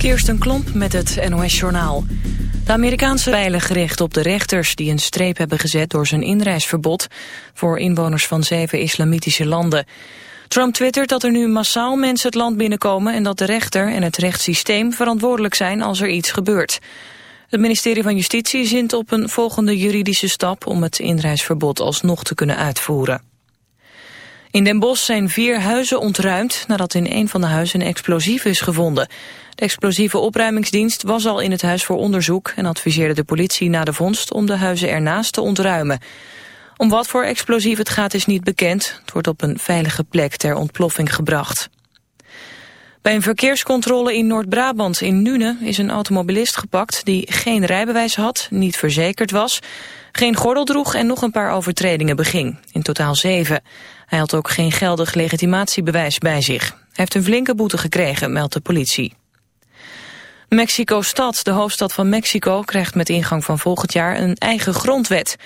Kirsten Klomp met het NOS-journaal. De Amerikaanse pijlen gericht op de rechters die een streep hebben gezet door zijn inreisverbod voor inwoners van zeven islamitische landen. Trump twittert dat er nu massaal mensen het land binnenkomen en dat de rechter en het rechtssysteem verantwoordelijk zijn als er iets gebeurt. Het ministerie van Justitie zint op een volgende juridische stap om het inreisverbod alsnog te kunnen uitvoeren. In Den Bosch zijn vier huizen ontruimd nadat in een van de huizen een explosief is gevonden. De explosieve opruimingsdienst was al in het huis voor onderzoek en adviseerde de politie na de vondst om de huizen ernaast te ontruimen. Om wat voor explosief het gaat is niet bekend. Het wordt op een veilige plek ter ontploffing gebracht. Bij een verkeerscontrole in Noord-Brabant in Nune is een automobilist gepakt die geen rijbewijs had, niet verzekerd was, geen gordel droeg en nog een paar overtredingen beging. In totaal zeven. Hij had ook geen geldig legitimatiebewijs bij zich. Hij heeft een flinke boete gekregen, meldt de politie. Mexico-stad, de hoofdstad van Mexico, krijgt met ingang van volgend jaar een eigen grondwet.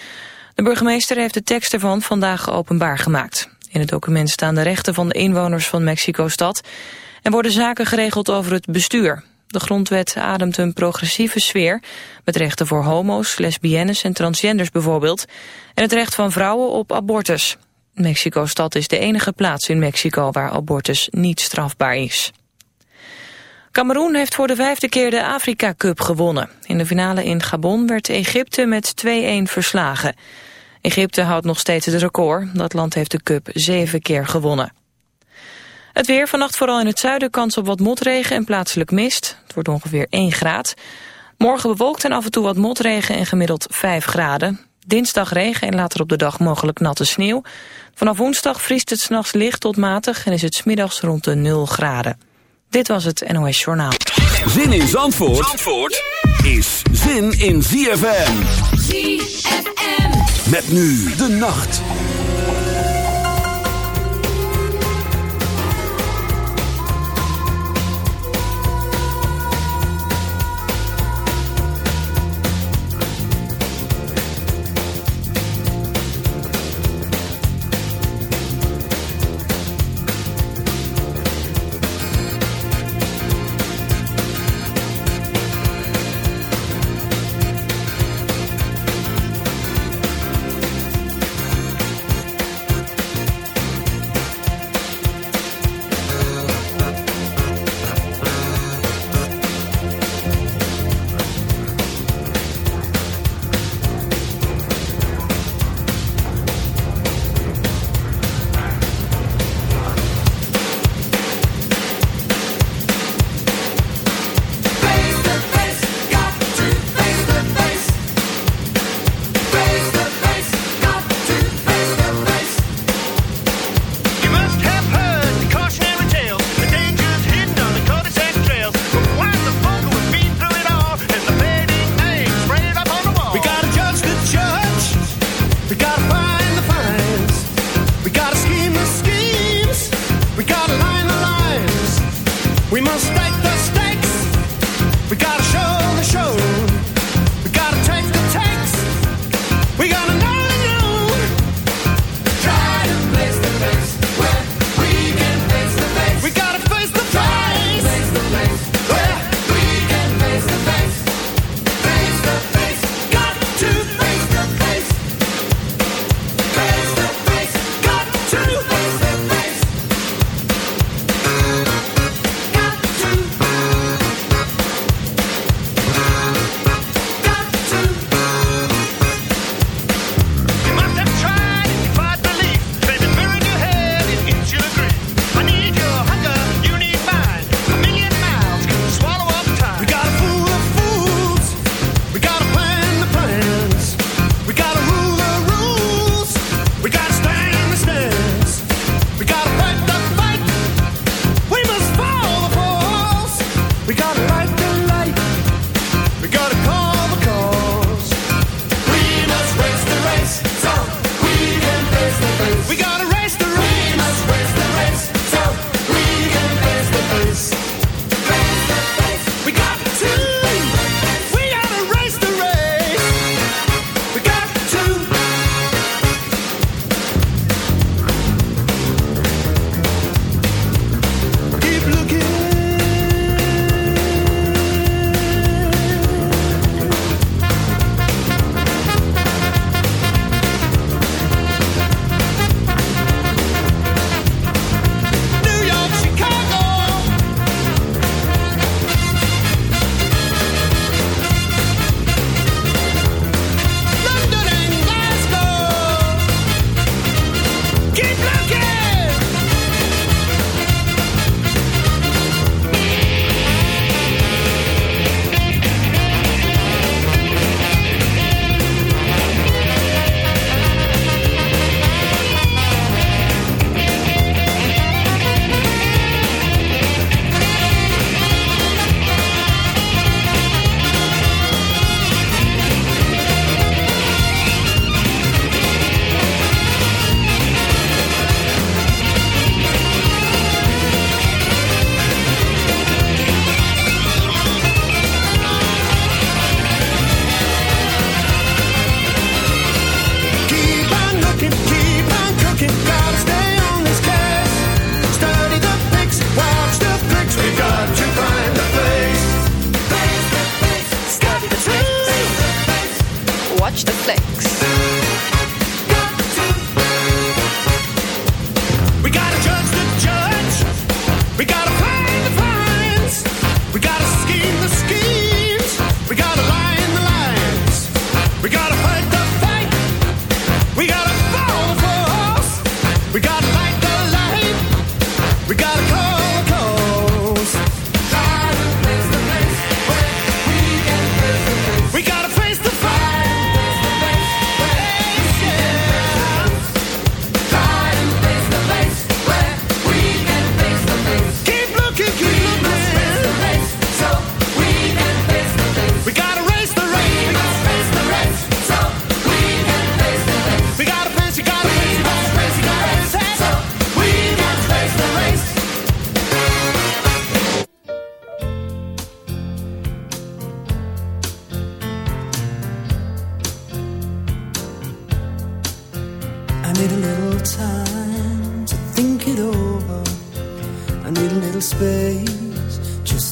De burgemeester heeft de tekst ervan vandaag openbaar gemaakt. In het document staan de rechten van de inwoners van Mexico-stad... en worden zaken geregeld over het bestuur. De grondwet ademt een progressieve sfeer... met rechten voor homo's, lesbiennes en transgenders bijvoorbeeld... en het recht van vrouwen op abortus. Mexico-stad is de enige plaats in Mexico waar abortus niet strafbaar is. Cameroen heeft voor de vijfde keer de Afrika Cup gewonnen. In de finale in Gabon werd Egypte met 2-1 verslagen. Egypte houdt nog steeds het record. Dat land heeft de cup zeven keer gewonnen. Het weer, vannacht vooral in het zuiden kans op wat motregen en plaatselijk mist. Het wordt ongeveer 1 graad. Morgen bewolkt en af en toe wat motregen en gemiddeld 5 graden. Dinsdag regen en later op de dag mogelijk natte sneeuw. Vanaf woensdag vriest het s'nachts licht tot matig en is het smiddags rond de 0 graden. Dit was het NOS Journaal. Zin in Zandvoort, Zandvoort is zin in ZFM. ZFM. Met nu de nacht.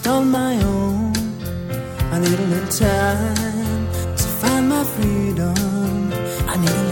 on my own. I need a little time to find my freedom. I need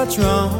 what's wrong.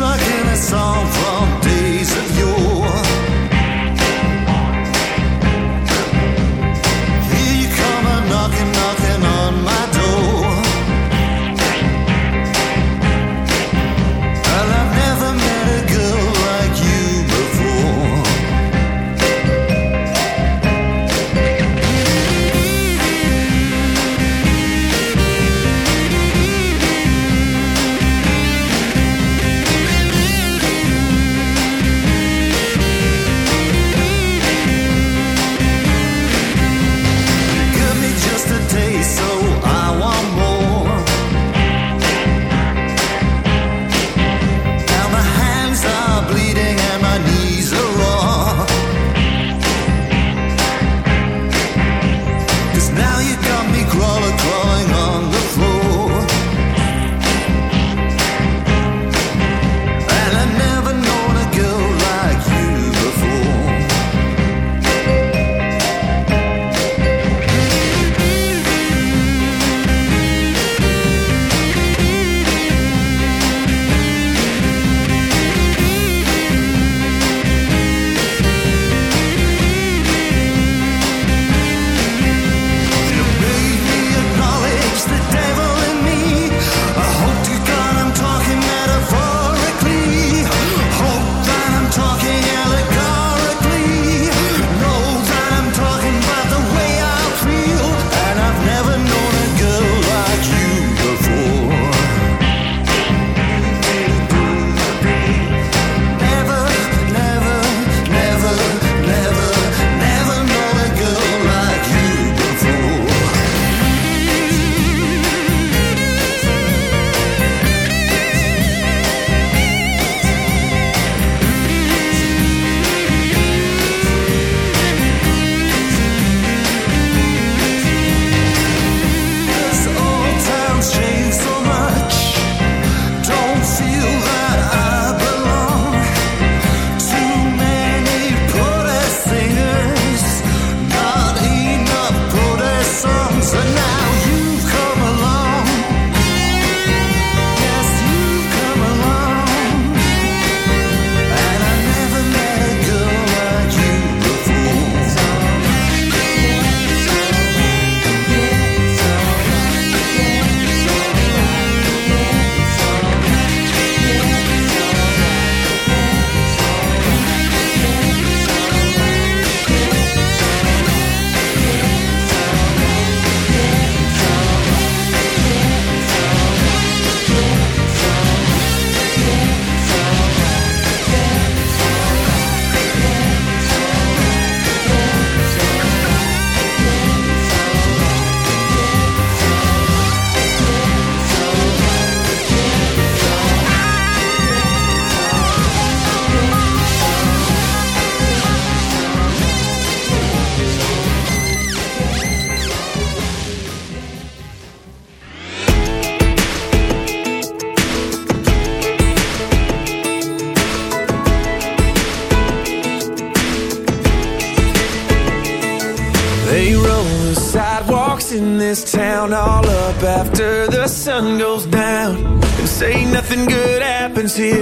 Like in a song from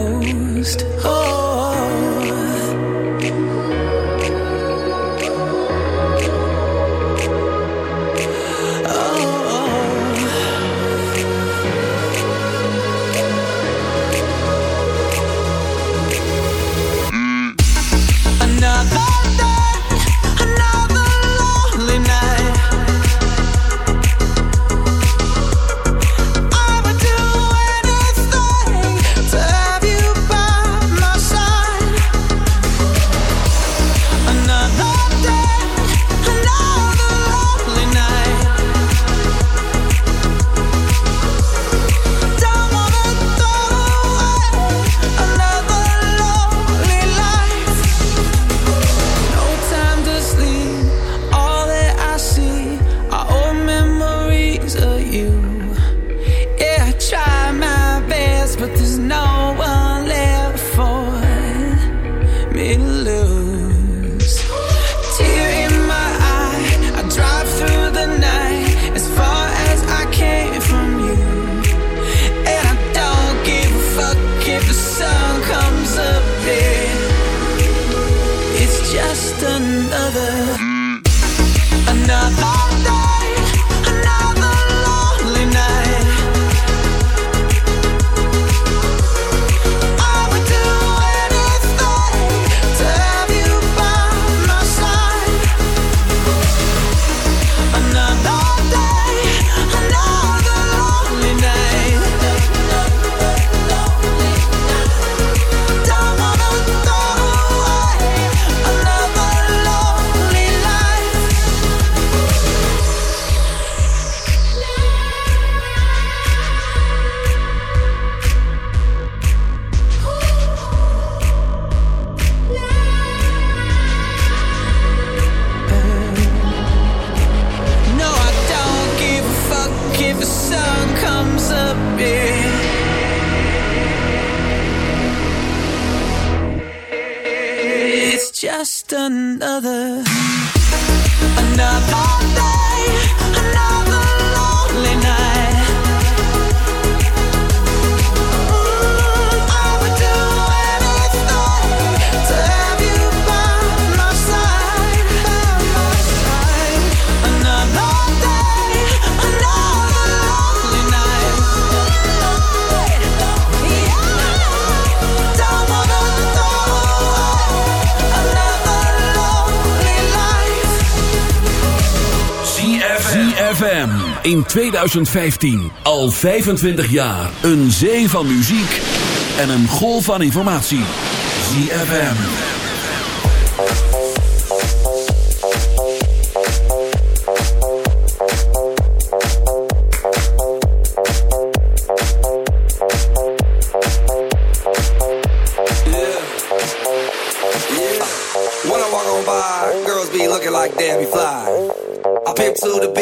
Ghost. Oh. In 2015 al 25 jaar een zee van muziek en een golf van informatie. ZFM. When I walk girls be looking like Debbie Fly.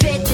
fit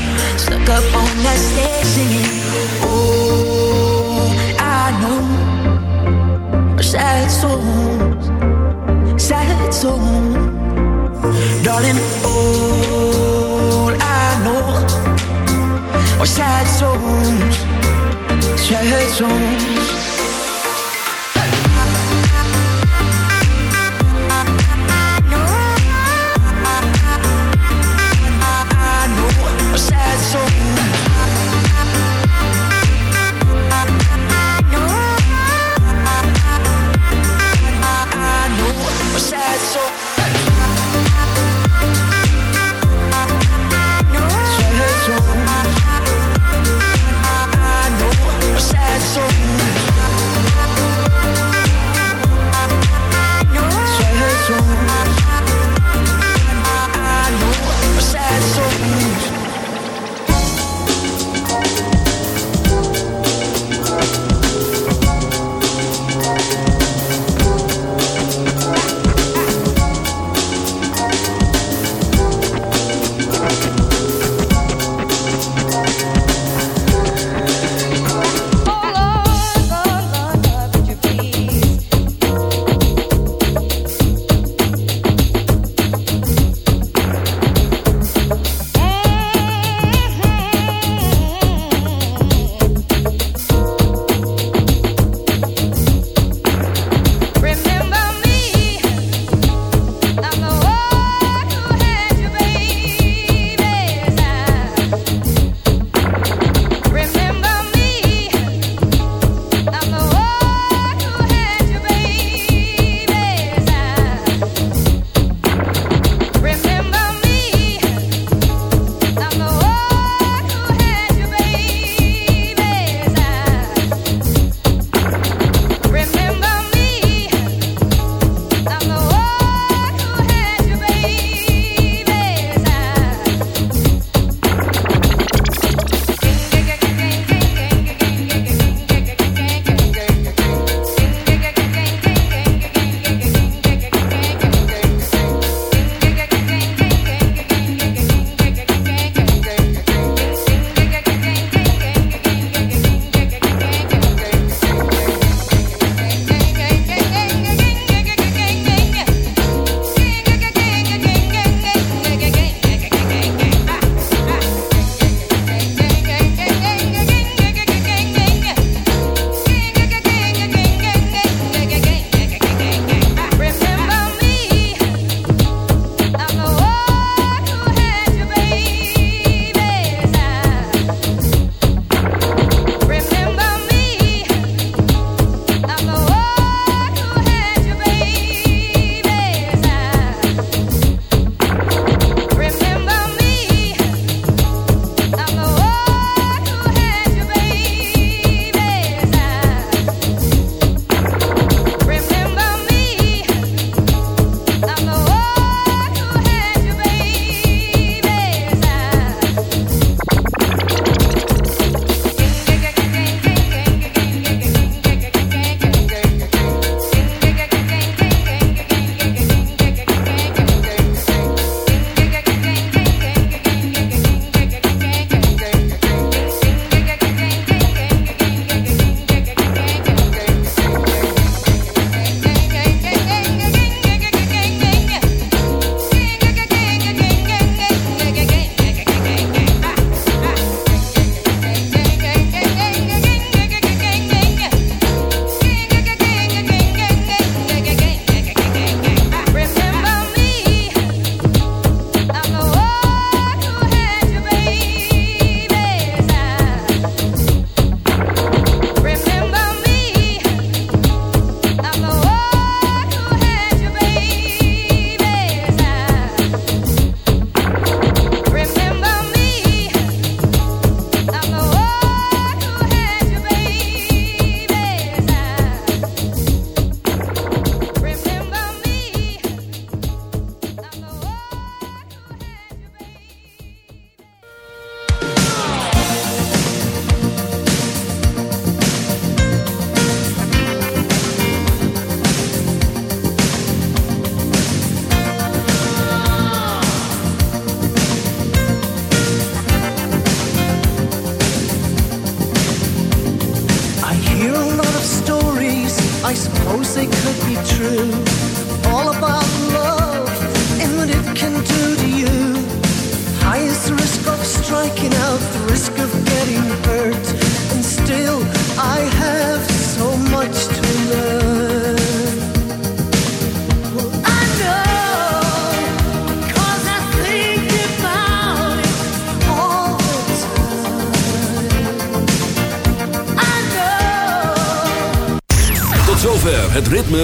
Stuck up on that stage. Oh, I know. Sad souls. Sad souls. Darling, all I know are sad souls. Sad souls.